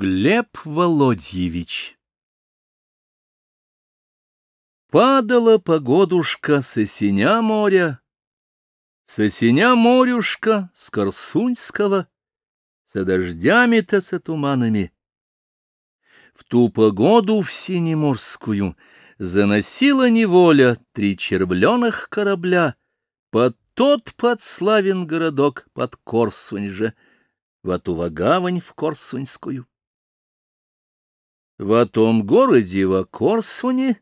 Глеб Володьевич Падала погодушка с осеня моря, С осеня морюшка, с Корсуньского, Со дождями-то, со туманами. В ту погоду в синеморскую Заносила неволя Три червленых корабля Под тот подславен городок, Под Корсунь же, В оту гавань в Корсуньскую. В том городе, в Корсуне,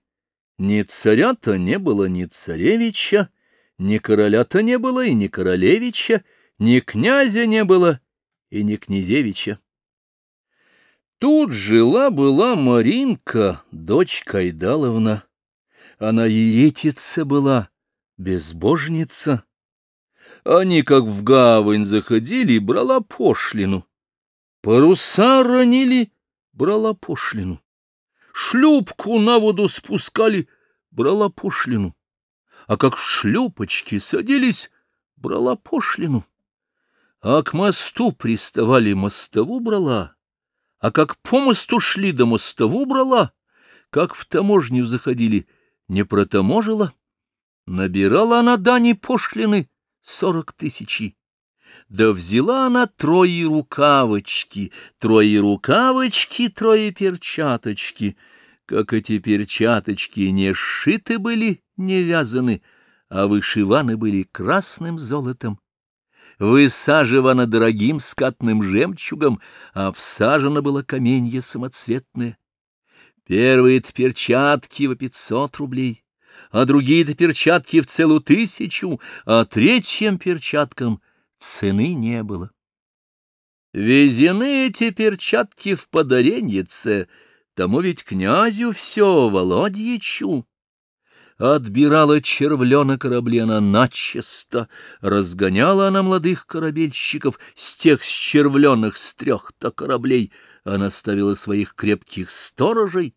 ни царя-то не было, ни царевича, ни короля-то не было и ни королевича, ни князя не было и ни князевича. Тут жила-была Маринка, дочь Кайдаловна. Она еретица была, безбожница. Они, как в гавань заходили, брала пошлину. Паруса ронили — брала пошлину. Шлюпку на воду спускали, брала пошлину. А как в шлюпочки садились, брала пошлину. А к мосту приставали, мостову брала. А как по мосту шли, до мостову брала. Как в таможню заходили, не протаможила. Набирала она дани пошлины сорок тысячи. Да взяла она трое рукавочки, трое рукавочки, трое перчаточки. Как эти перчаточки не сшиты были, не вязаны, а вышиваны были красным золотом. Высаживана дорогим скатным жемчугом, а всажено было каменье самоцветное. Первые-то перчатки во пятьсот рублей, а другие-то перчатки в целую тысячу, а третьим перчаткам цены не было. Везены эти перчатки в подареньице, тому ведь князю все, Володьичу. Отбирала червля на корабле она начисто, разгоняла она молодых корабельщиков с тех счервленных с трех-то кораблей, она ставила своих крепких сторожей.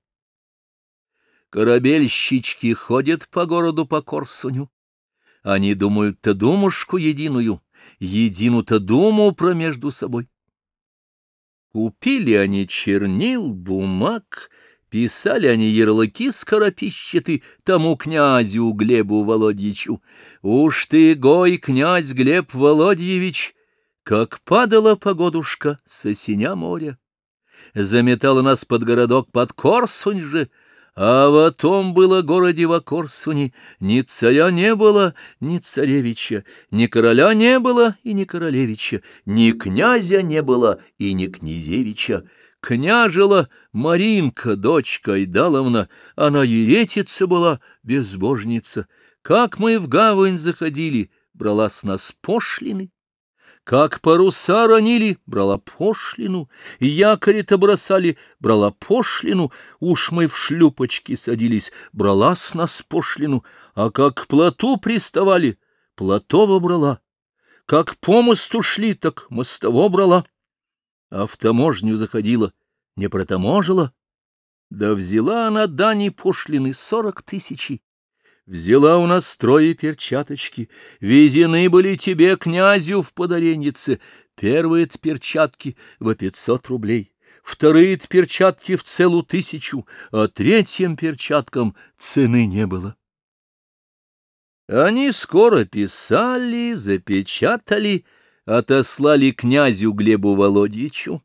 Корабельщички ходят по городу по Корсуню, они думают-то думушку единую — едину-то думу промежду собой. Купили они чернил, бумаг, писали они ярлыки скоропищеты тому князю Глебу Володьичу. Уж ты, гой, князь Глеб Володьевич, как падала погодушка с осеня моря. Заметала нас под городок под Корсунь же, а в том было городе в Акорсуне ни царя не было, ни царевича, ни короля не было и ни королевича, ни князя не было и ни князевича. Княжила Маринка, дочка Идаловна, она еретица была, безбожница. Как мы в гавань заходили, брала с нас пошлины. Как паруса ронили, брала пошлину, якори-то бросали, брала пошлину, уж мы в шлюпочки садились, брала с нас пошлину, а как к плоту приставали, плотово брала, как по мосту шли, так мостово брала, а в таможню заходила, не протаможила, да взяла она дани пошлины сорок тысячи. Взяла у нас строе перчаточки, везены были тебе, князю, в подареннице. Первые-то перчатки во пятьсот рублей, вторые-то перчатки в целую тысячу, а третьим перчаткам цены не было. Они скоро писали, запечатали, отослали князю Глебу Володьичу.